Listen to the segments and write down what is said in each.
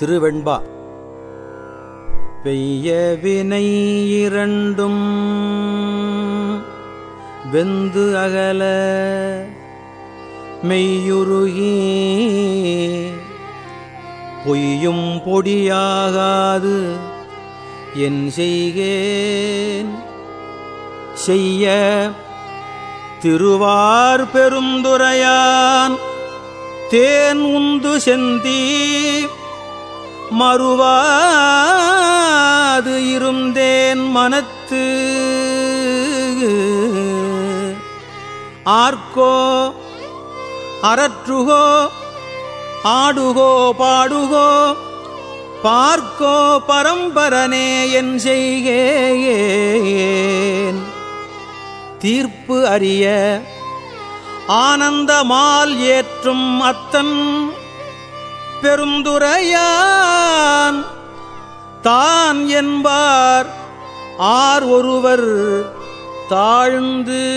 திருவெண்பா. பெய்ய வினை இரண்டும் வெந்து அகல மெய்யுருகி. பொய்யும் பொடியாகாது என் செய்கேன். செய்ய திருவார் பெருந்துரையான் தேன் உந்து செந்தீ மறுவாது இருந்தேன் மனத்து. ஆர்க்கோ அரற்றுகோ ஆடுகோ பாடுகோ பார்க்கோ பரம்பரனே என் செய்கேன் தீர்ப்பு அறிய ஆனந்தமால் ஏற்றும் அத்தன் பெருந்துரையான். தான் என்பார் ஆர் ஒருவர் தாழ்ந்து.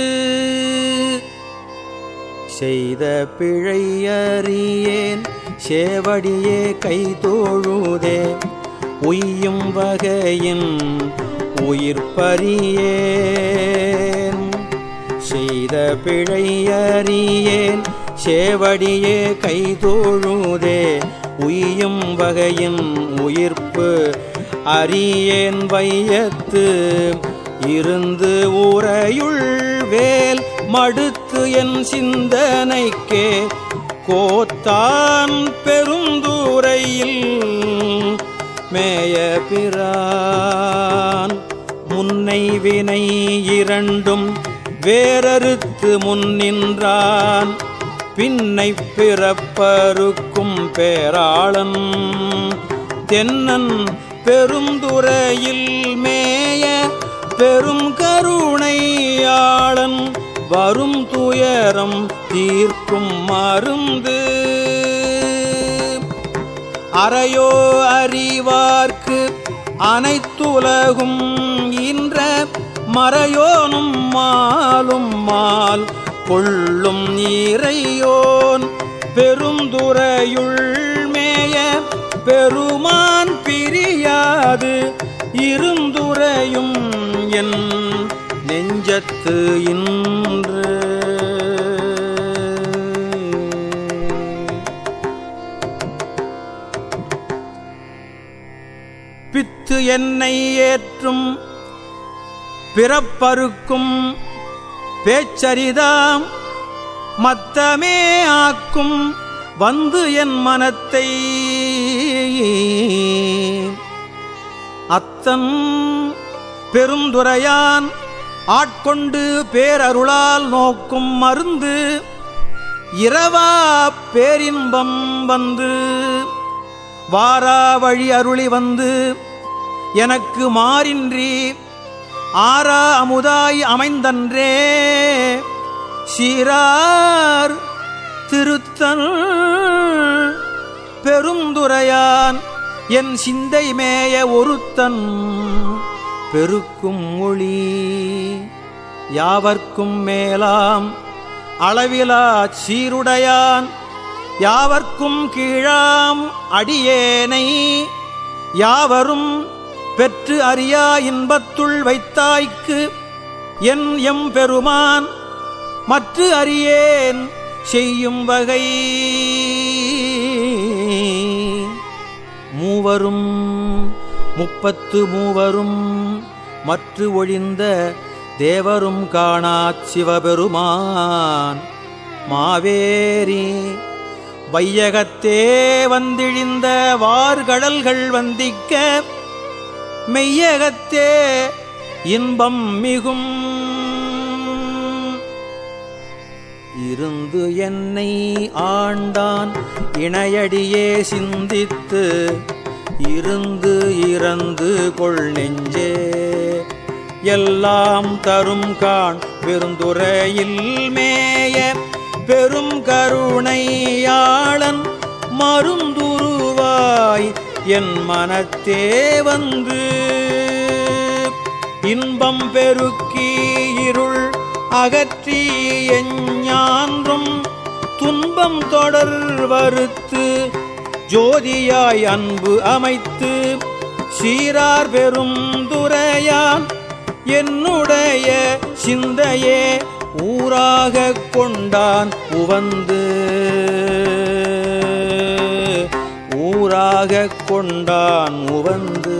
செய்த பிழையறியேன் சேவடியே கைதோழுதே உய்யும் வகையின் உயிர்ப்பறியேன் செய்த பிழையறியேன் சேவடியே கைதோழுதே உயும் வகையின் உயிர்ப்பு அரியேன் வையத்து. இருந்து ஊரையுள் வேல் மடுத்து என் சிந்தனைக்கே கோத்தான் பெருந்தூரையில் மேய பிரான். முன்னை வினை இரண்டும் வேறறுத்து முன்னின்றான். பின்னை பிறப்பருக்கும் பேராளன். தென்னன் பெருந்துறையில் மேய பெரும் கருணையாளன் வரும் துயரம் தீர்க்கும் மருந்து. அறையோ அறிவார்க்கு அனைத்துலகும் இன்ற மறையோனும் மாலும் மால் கொள்ளும் நீரையோன் பெருந்துறையுள் மேய பெருமான் பிரியாது. இருந்துரையும் என் நெஞ்சத்து இன்று. பித்து என்னை ஏற்றும் பிறப்பருக்கும் பேச்சரிதாம் மத்தமே ஆக்கும் வந்து என் மனத்தை. அத்தன் பெருந்துரையான் ஆட்கொண்டு பேரருளால் நோக்கும் மருந்து இரவா பேரின்பம் வந்து. வாரா வழி அருளி வந்து எனக்கு மாறின்றி ஆரா அமுதாய் அமைந்தன்றே. சீரார் திருத்தன் பெருந்துரையான். என் சிந்தை மேய ஒருத்தன் பெருக்கும் ஒளி. யாவர்க்கும் மேலாம் அளவிலா சீருடையான். யாவர்க்கும் கீழாம் அடியேனை. யாவரும் பெற்று அறியா இன்பத்துள் வைத்தாய்க்கு என் எம் பெருமான் மற்ற அறியேன் செய்யும் வகை. மூவரும் முப்பத்து மூவரும் மற்ற ஒழிந்த தேவரும் காணா சிவபெருமான். மாவேரி வையகத்தே வந்திழிந்த வார்கடல்கள் வந்திக்க மெய்யகத்தே இன்பம் மிகும். இருந்து என்னை ஆண்டான் இணையடியே சிந்தித்து இருந்து இறந்து கொள் நெஞ்சே. எல்லாம் தரும் காண் பெருந்துரையில் மேய பெரும் கருணையாளன் மருந்துரு என் மனத்தே வந்து இன்பம் பெருக்கி இருள் அகற்றி எஞ்ஞான்றும் துன்பம் தொடர் வருத்து ஜோதியாய் அன்பு அமைத்து சீரார் பெரும் துறையான் என்னுடைய சிந்தையே ஊராக கொண்டான் உவந்து. ஊராக கொண்டான் உவந்து